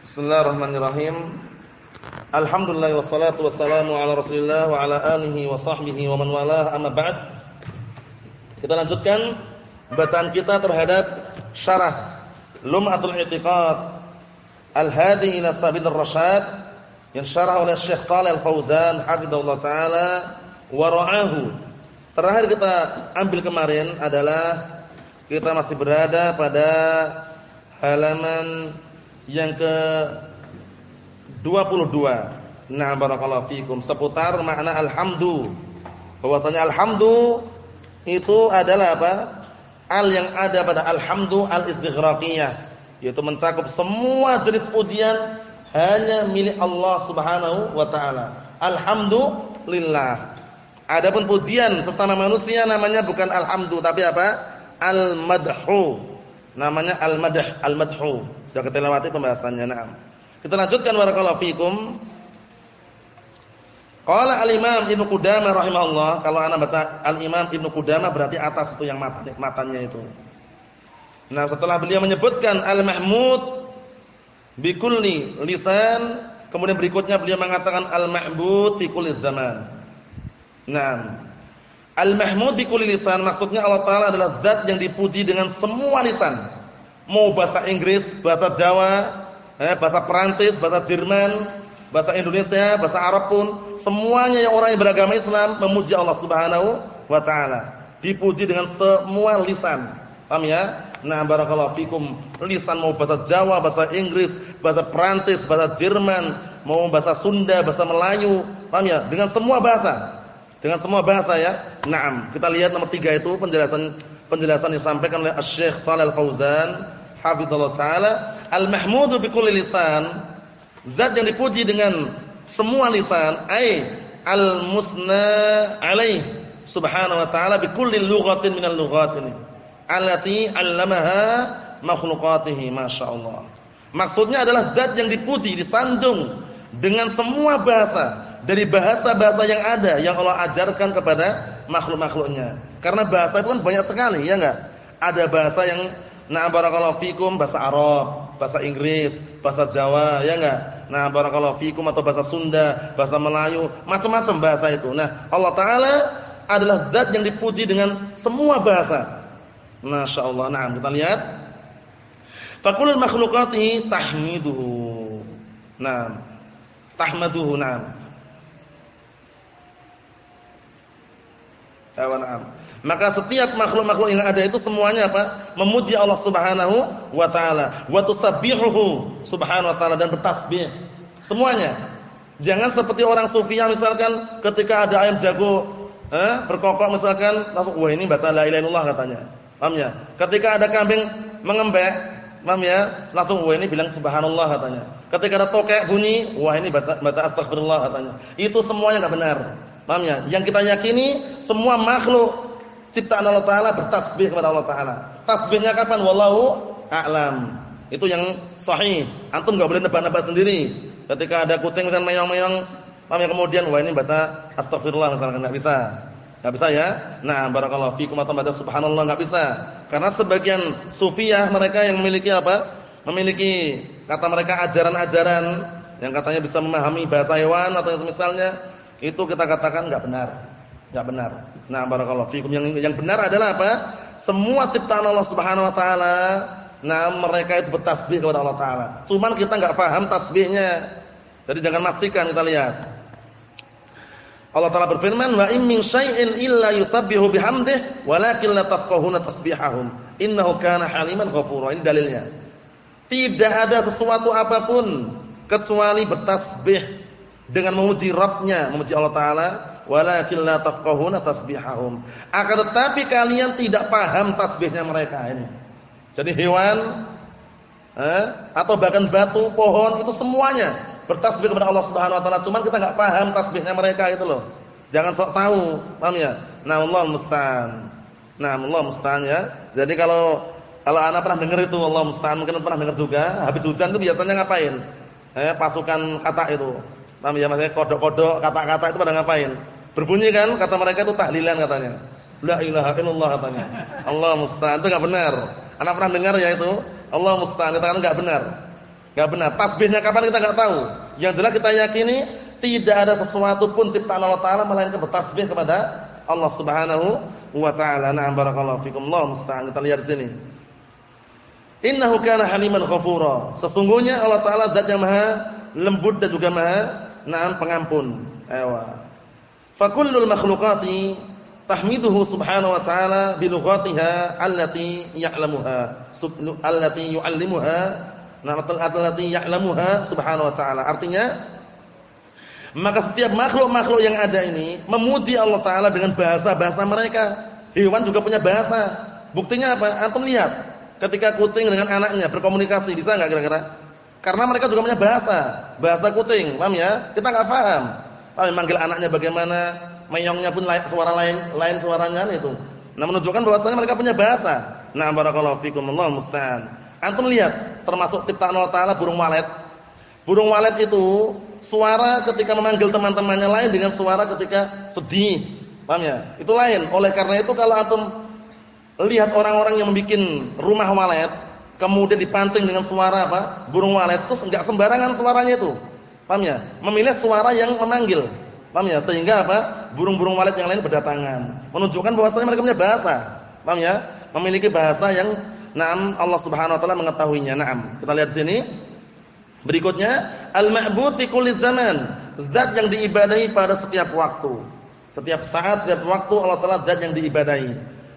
Bismillahirrahmanirrahim. Alhamdulillah wassalatu wassalamu ala Rasulillah wa ala alihi wa sahbihi wa man walah amma ba'd. Kita lanjutkan bacaan kita terhadap syarah Lum'atul I'tiqad Al-Hadi ila Sabil Ar-Rasyad yang syarah oleh Syekh Shalih Al-Fauzan hafizallahu taala wa ra'ahu. Terakhir kita ambil kemarin adalah kita masih berada pada halaman yang ke 22. Nah, barakallahu fikum seputar makna alhamdu. Bahwasanya alhamdu itu adalah apa? Al yang ada pada alhamdu al-istighraqiyah, yaitu mencakup semua jenis pujian hanya milik Allah Subhanahu wa taala. Alhamdulillah. Adapun pujian sesama manusia namanya bukan alhamdu tapi apa? al-madhu. Namanya al-madh, al-madhu. Sudah kita lewati pembahasannya. Naam. Kita lanjutkan barakallahu fikum. Qala al-Imam Ibnu Qudamah rahimahullah, kalau ana baca al-Imam Ibnu Qudamah berarti atas itu yang mata matanya itu. Nah, setelah beliau menyebutkan al-mahmud bi kulli lisan, kemudian berikutnya beliau mengatakan al-ma'bud fi zaman. Nah, Al-mahmud bi kulli lisan maksudnya Allah taala adalah zat yang dipuji dengan semua lisan. Mau bahasa Inggris, bahasa Jawa, eh, bahasa Perancis, bahasa Jerman, bahasa Indonesia, bahasa Arab pun semuanya yang orang yang beragama Islam memuji Allah Subhanahu wa taala. Dipuji dengan semua lisan. Paham ya? Nah, barakallahu fikum. Lisan mau bahasa Jawa, bahasa Inggris, bahasa Perancis, bahasa Jerman, mau bahasa Sunda, bahasa Melayu, paham ya? Dengan semua bahasa. Dengan semua bahasa ya. Naam. Kita lihat nomor tiga itu penjelasan penjelasan yang disampaikan oleh Syekh Shalal Fauzan hafizallahu taala, al-mahmudu bi kulli lisan, zat yang dipuji dengan semua lisan, ai al-musna alaih subhanahu wa ta'ala bi kulli lughatin minal lughat ini. Allati 'allamaha makhluqatihi masyaallah. Maksudnya adalah zat yang dipuji, disandung dengan semua bahasa dari bahasa-bahasa yang ada yang Allah ajarkan kepada makhluk-makhluknya. Karena bahasa itu kan banyak sekali, ya enggak? Ada bahasa yang nah barakallahu fikum bahasa Arab, bahasa Inggris, bahasa Jawa, ya enggak? Nah barakallahu fikum atau bahasa Sunda, bahasa Melayu, macam-macam bahasa itu. Nah, Allah taala adalah zat yang dipuji dengan semua bahasa. Masya Allah. Nah, kita lihat. Fakulul makhlukati tahmiduhu. Nah, tahmaduhu. Nah, Maka setiap makhluk-makhluk yang ada itu semuanya apa? Memuji Allah Subhanahu wa taala, wa tusabbihuhu subhanahu wa taala dan bertasbih. Semuanya. Jangan seperti orang sufia misalkan ketika ada ayam jago eh, berkokok misalkan langsung wah ini baca la ilaha illallah katanya. Paham ya? Ketika ada kambing mengembek, paham ya? Langsung wah ini bilang subhanallah katanya. Ketika ada tokek bunyi, wah ini baca baca astagfirullah katanya. Itu semuanya enggak benar. Paham ya? Yang kita yakini semua makhluk ciptaan Allah taala bertasbih kepada Allah taala. Tasbihnya kapan? Wallahu a'lam. Itu yang sahih. Antum enggak boleh nebak-nebak sendiri. Ketika ada kucing misalnya meong-meong, paham ya kemudian wah ini baca astagfirullah misalkan enggak bisa. Enggak bisa ya? Nah, barakallahu fikum atau baca subhanallah enggak bisa. Karena sebagian sufiah mereka yang memiliki apa? Memiliki kata mereka ajaran-ajaran yang katanya bisa memahami bahasa hewan atau yang semisalnya itu kita katakan enggak benar. Enggak benar. Nah, barakallahu fikum. Yang yang benar adalah apa? Semua ciptaan Allah Subhanahu wa taala, nah mereka itu bertasbih kepada Allah taala. Cuman kita enggak paham tasbihnya. Jadi jangan pastikan kita lihat. Allah taala berfirman, "Wa in min syai'in illa yusabbihu bihamdihi, walakin la tafqahuna tasbihahum. Innahu kana haliman ghafura." Ini dalilnya. Tidak ada sesuatu apa pun kecuali bertasbih dengan memuji Rabbnya, memuji Allah Taala, walakin la tafqahuna tasbihahum. Akan tetapi kalian tidak paham tasbihnya mereka ini. Jadi hewan eh, atau bahkan batu, pohon itu semuanya bertasbih kepada Allah Subhanahu wa taala, cuman kita enggak paham tasbihnya mereka itu loh. Jangan sok tahu, paham ya? Nah, Allah musta'an. Nah, Allah musta'an ya. Jadi kalau kalau anak pernah dengar itu Allah musta'an, mungkin pernah dengar juga, habis hujan itu biasanya ngapain? Eh, pasukan kata itu Paham ya maksudnya kodok-kodok, kata-kata itu pada ngapain? Berbunyi kan kata mereka itu tahlilan katanya. La ilaha illallah katanya. Allah musta'an itu enggak benar. Anak pernah dengar ya itu? Allah musta'an itu kan enggak benar. Enggak benar. Tasbihnya kapan kita enggak tahu. Yang jelas kita yakini tidak ada sesuatu pun ciptaan Allah taala melainkan bertasbih kepada Allah Subhanahu wa taala. Na'am barakallahu fikum. Allah musta'an. Kita lihat di sini. Innahu kana haliman ghafura. Sesungguhnya Allah taala zat yang maha lembut dan juga maha na'am pengampun. Ewa. Fakullul makhluqati tahmiduhu subhanahu wa ta'ala bi lughatiha allati ya'lamuha. Allati yu'allimuha. Na'am allati ya'lamuha subhanahu wa ta'ala. Artinya maka setiap makhluk-makhluk yang ada ini memuji Allah Taala dengan bahasa-bahasa mereka. Hewan juga punya bahasa. Buktinya apa? Antum lihat. Ketika kucing dengan anaknya berkomunikasi bisa nggak kira-kira? Karena mereka juga punya bahasa, bahasa kucing, paham ya? Kita nggak paham. Tapi manggil anaknya bagaimana? Menyongnya pun suara lain, lain suaranya itu. Nah menunjukkan bahwasanya mereka punya bahasa. Nah barakallahu fikum Allah musta'an. Antum lihat, termasuk ciptaan Allah Taala burung walet. Burung walet itu suara ketika memanggil teman-temannya lain dengan suara ketika sedih. Paham ya? Itu lain. Oleh karena itu kalau antum lihat orang-orang yang membuat rumah walet, kemudian dipancing dengan suara apa? Burung walet itu enggak sembarangan suaranya itu. Paham ya? Memilih suara yang memanggil. Paham ya? Sehingga apa? Burung-burung walet yang lain berdatangan. Menunjukkan bahwasanya mereka punya bahasa. Paham ya? Memiliki bahasa yang Naam Allah Subhanahu wa taala mengetahuinya. Naam. Kita lihat sini. Berikutnya, al-ma'bud fi kulli zaman. Zat yang diibadahi pada setiap waktu. Setiap saat, setiap waktu Allah Taala zat yang diibadahi.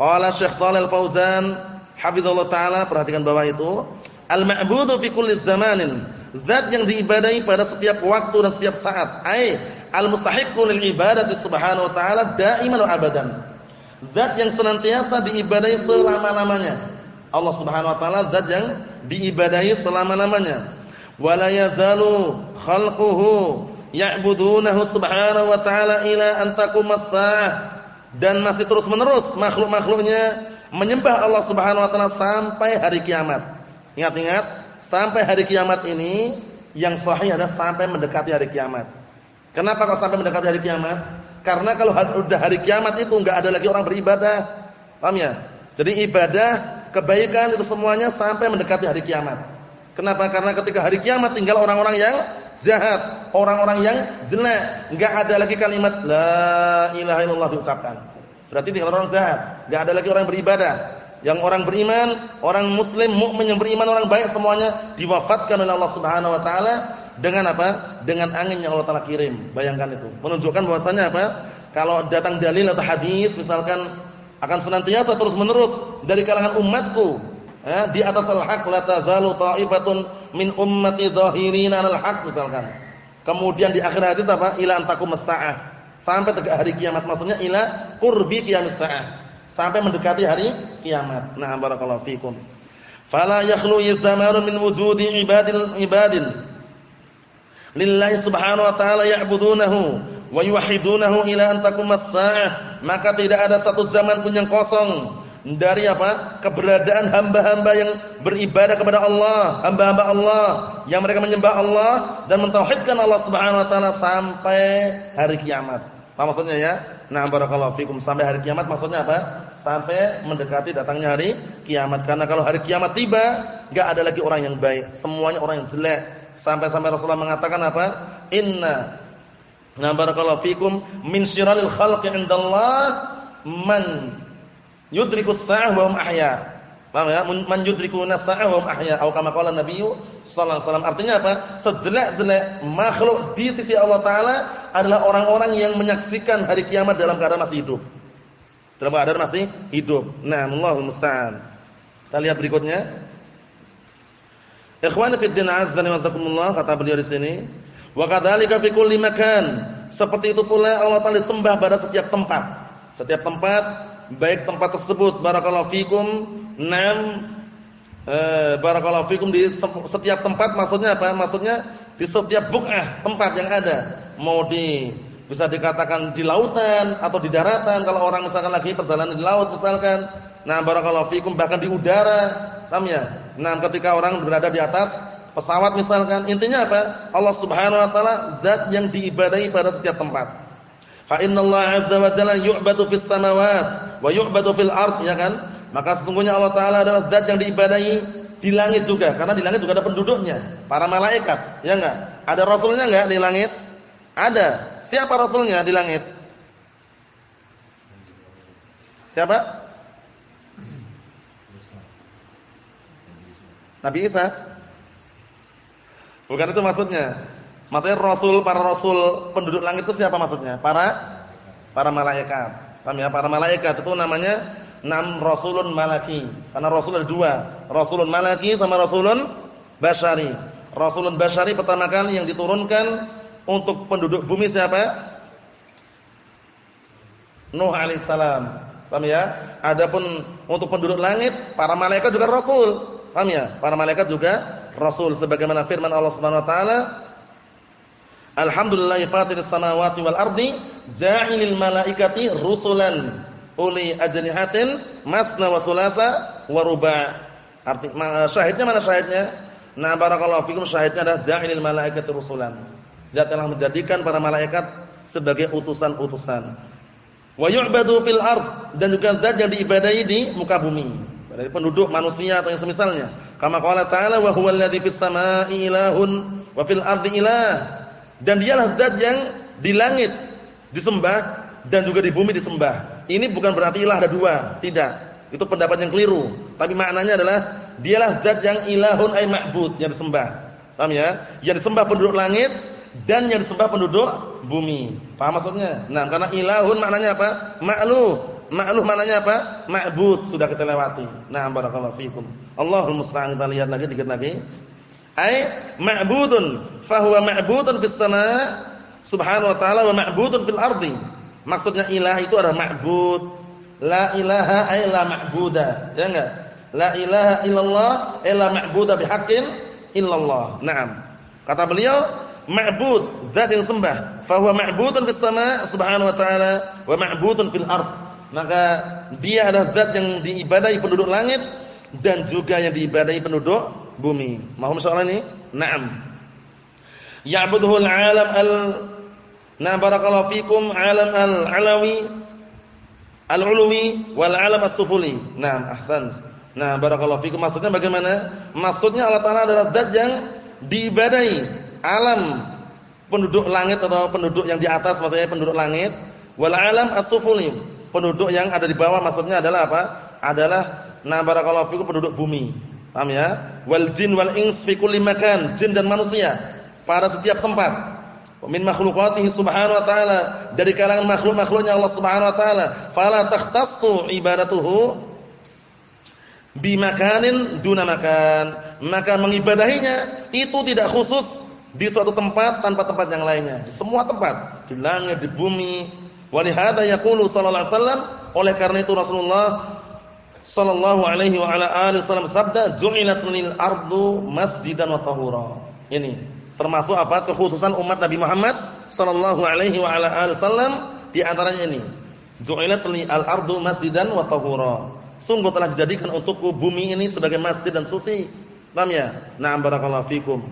Qala Syekh Shalal Fauzan hafizallahu taala perhatikan bawah itu. Al-ma'budu fi kulli zamanin. Zat yang diibadahi pada setiap waktu dan setiap saat. Ai al-mustahiqqu lil ibadati subhanahu wa ta'ala daiman wa abadan. Zat yang senantiasa diibadahi selama-lamanya. Allah Subhanahu wa taala zat yang diibadahi selama-lamanya. Wala yazalu khalquhu ya'budunahu subhanahu wa ta'ala ila an taqum as-sa'ah. Dan masih terus-menerus makhluk-makhluknya menyembah Allah Subhanahu wa taala sampai hari kiamat. Ingat-ingat, sampai hari kiamat ini yang sahih adalah sampai mendekati hari kiamat. Kenapa kalau sampai mendekati hari kiamat? Karena kalau sudah hari kiamat itu enggak ada lagi orang beribadah. Paham ya? Jadi ibadah, kebaikan itu semuanya sampai mendekati hari kiamat. Kenapa? Karena ketika hari kiamat tinggal orang-orang yang jahat, orang-orang yang jelek, enggak ada lagi kalimat la ilaha illallah diucapkan. Berarti tinggal orang jahat, enggak ada lagi orang beribadah. Yang orang beriman, orang muslim, mukmin yang beriman, orang baik semuanya diwafatkan oleh Allah Subhanahu wa taala dengan apa? Dengan angin yang Allah taala kirim. Bayangkan itu. Menunjukkan bahwasanya apa? Kalau datang dalil atau hadis misalkan akan senantiasa terus-menerus dari kalangan umatku ya, di atas al-haq la tazalu ta'ifatun min ummati dhahirina 'alal haq misalkan. Kemudian di akhir hadis apa? Ila antakum as-saah. Sampai tegak hari kiamat maksudnya ila qurbi qiyamis saah. Sampai mendekati hari kiamat. Nah, barakallahu fikum. Fala yakhlu zamanun min wujudi ibadil ibadin. Lillahi subhanahu wa ta'ala ya'budunahu wa yuwahhidunahu ila antakum as-saah. Maka tidak ada satu zaman pun yang kosong dari apa? keberadaan hamba-hamba yang beribadah kepada Allah, hamba-hamba Allah yang mereka menyembah Allah dan mentauhidkan Allah Subhanahu wa taala sampai hari kiamat. Apa maksudnya ya? Nah, barakallahu fikum sampai hari kiamat maksudnya apa? Sampai mendekati datangnya hari kiamat. Karena kalau hari kiamat tiba, enggak ada lagi orang yang baik, semuanya orang yang jelek. Sampai-sampai Rasulullah mengatakan apa? Inna Nah barakallahu fikum min syiralil khalqi indallah man yudrikus sa'ah wa hum ahya. Paham ya? Man yudrikuna sa'ah wa hum ahya. Atau kama qala Nabi sallallahu. Artinya apa? Sejelek-jelek makhluk di sisi Allah taala adalah orang-orang yang menyaksikan hari kiamat dalam keadaan masih hidup. Dalam keadaan masih hidup. Nah, Allahu musta'an. Kita lihat berikutnya. Ikhwan fi din azza wa jazakumullah kata beliau di sini. Wa kadzalika fi kulli makan. Seperti itu pula Allah Taala disembah pada setiap tempat. Setiap tempat baik tempat tersebut barakallahu fikum. Nam eh, barakallahu fikum di setiap tempat maksudnya apa? Maksudnya di setiap buk'ah tempat yang ada. Mau di bisa dikatakan di lautan atau di daratan. Kalau orang misalkan lagi perjalanan di laut misalkan. Nah barakallahu fikum bahkan di udara. Paham ya? Nah ketika orang berada di atas pesawat misalkan. Intinya apa? Allah Subhanahu wa taala zat yang diibadahi pada setiap tempat. Fa innallaha 'azza wa jalla yu'badu fis samawat wa yu'badu fil ard ya kan? Maka sesungguhnya Allah taala adalah zat yang diibadahi Di langit juga, karena di langit juga ada penduduknya, para malaikat, ya enggak? Ada rasulnya enggak di langit? Ada. Siapa rasulnya di langit? Siapa? Nabi Isa. Bukan itu maksudnya. Maksudnya rasul, para rasul penduduk langit itu siapa maksudnya? Para para malaikat. Paham ya? Para malaikat itu namanya enam rasulun malaki. Karena rasul ada dua, rasulun malaki sama rasulun basyari. Rasulun basyari pertama kali yang diturunkan untuk penduduk bumi siapa? Nuh alaihissalam. Paham ya? Adapun untuk penduduk langit, para malaikat juga rasul. Paham ya? Para malaikat juga rasul sebagaimana firman Allah Subhanahu wa taala, Alhamdulillahi fatiris samawati wal ardi, ja'ilil malaikati rusulan uli ajnihatin masna wa sulasa wa ruba'. Arti syahidnya mana syahidnya? Nah, barakallahu fikum syahidnya adalah ja'ilil malaikati rusulan. Dia telah menjadikan para malaikat sebagai utusan-utusan. Wa yu'badu fil ard dan juga zat yang diibadahi di muka bumi. Dari penduduk manusia atau yang semisalnya. Kama qala ta'ala wa huwal ladzi fis samaa'i ilahun wa fil ardi ilah. Dan dialah zat yang di langit disembah dan juga di bumi disembah. Ini bukan berarti ilah ada dua, tidak. Itu pendapat yang keliru. Tapi maknanya adalah dialah zat yang ilahun ay ma'bud yang disembah. Paham ya? Yang disembah penduduk langit dan yang disembah penduduk bumi. Paham maksudnya? Nah, karena ilahun maknanya apa? Ma'luh. Ma'luh maknanya apa? Ma'bud sudah kita lewati. Nah, barakallahu fikum. Allahul musta'an kita lihat lagi dikit lagi. Ai ma'budun fa huwa ma'budun fis sama' subhanahu wa ta'ala wa ma'budun fil ardi. Maksudnya ilah itu adalah ma'bud. La ilaha illa ma'buda. Ya enggak? La ilaha illallah illa ma'buda bihaqqin illallah. Naam. Kata beliau ma'bud, zat yang sembah. Fahuwa ma'budun fis sama' subhanahu wa ta'ala wa ma'budun fil ard. Maka dia adalah zat yang diibadahi penduduk langit dan juga yang diibadahi penduduk bumi. Mahum soal ini? Naam. Ya'buduhu al-'alam al Na barakallahu fikum 'alam al-'alawi al-'ulwi wal 'alam as-sufuli. Naam, ahsan. Nah, barakallahu fikum maksudnya bagaimana? Maksudnya Allah Taala adalah zat yang diibadahi alam penduduk langit atau penduduk yang di atas maksudnya penduduk langit wal alam as-sufuli penduduk yang ada di bawah maksudnya adalah apa adalah na barakallahu fikum penduduk bumi paham ya wal jin wal ins fi kulli makan jin dan manusia pada setiap tempat min makhluqatihi subhanahu wa ta'ala dari kalangan makhluk-makhluknya Allah subhanahu wa ta'ala fala takhtassu ibadatuhu bimakanin duna makan maka mengibadahinya itu tidak khusus di suatu tempat tanpa tempat yang lainnya. Di semua tempat, di langit, di bumi. Walihada yaqulu sallallahu alaihi wasallam, oleh karena itu Rasulullah sallallahu alaihi wa ala alihi wasallam sabda, "Ju'ilat lil ardu masjidan wa tahura." Ini termasuk apa? kekhususan umat Nabi Muhammad sallallahu alaihi wa ala alihi wasallam di antaranya ini. Ju'ilat lil ardu masjidan wa tahura. Sungguh telah dijadikan untukku bumi ini sebagai masjid dan suci. Paham ya? Na'am barakallahu fikum.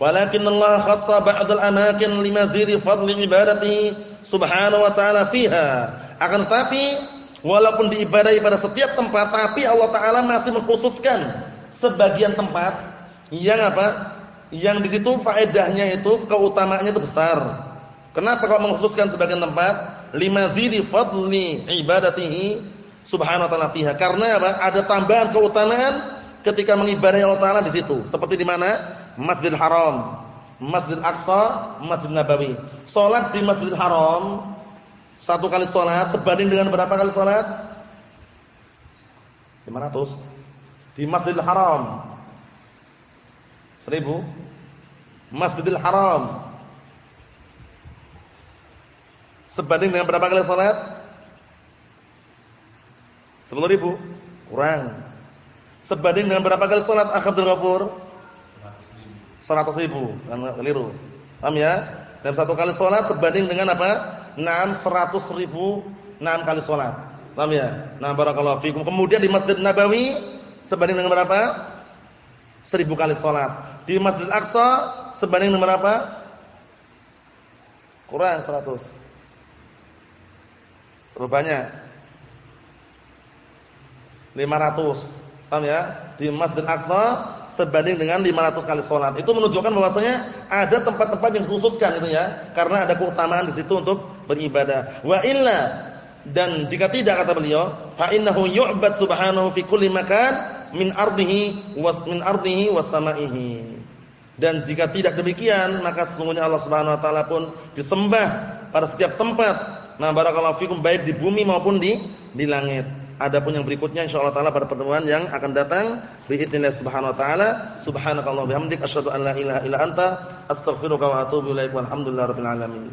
Walakin Allah khassa ba'dal amakin limazidi fadli ibadati subhanahu wa ta'ala fiha. Akan tetapi walaupun diibadahi pada setiap tempat tapi Allah taala masih mengkhususkan sebagian tempat yang apa? Yang di situ faedahnya itu keutamaannya itu besar. Kenapa kok mengkhususkan sebagian tempat? Limazidi fadli ibadatihi subhanahu wa ta'ala fiha. Karena apa? Ada tambahan keutamaan ketika mengibadahi Allah taala di situ. Seperti di mana? Masjidil Haram, Masjid Aqsa, Masjid Nabawi. Salat di Masjidil Haram satu kali salat sebanding dengan berapa kali salat? 500. Di Masjidil Haram 1000. Masjidil Haram. Sebanding dengan berapa kali salat? 10.000. Kurang. Sebanding dengan berapa kali salat Abdul Ghafur? 100 ribu. Kan keliru. Paham ya? Dan satu kali sholat terbanding dengan apa? 6 100 ribu. 6 kali sholat. Paham ya? Nah barakallahu fikum. Kemudian di Masjid Nabawi sebanding dengan berapa? 1000 kali sholat di Masjid Aqsa sebanding dengan berapa kurang 100 terlalu banyak 500 Paham ya? Di Masjid Aqsa sebanding dengan 500 kali sholat. Itu menunjukkan bahwasanya ada tempat-tempat yang khususkan itu ya, karena ada keutamaan di situ untuk beribadah. Wa illa dan jika tidak kata beliau, fa innahu yu'bad subhanahu fi kulli makan min ardihi was min ardihi was samaihi. Dan jika tidak demikian, maka sesungguhnya Allah Subhanahu wa taala pun disembah pada setiap tempat. Nah, barakallahu fikum baik di bumi maupun di di langit. Adapun yang berikutnya insyaallah taala pada pertemuan yang akan datang biidznillah subhanahu wa taala subhanakallah bihamdik asyhadu an la ilaha illa anta astaghfiruka wa atubu ilaik walhamdulillahirabbil alamin